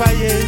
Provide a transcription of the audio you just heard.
fire.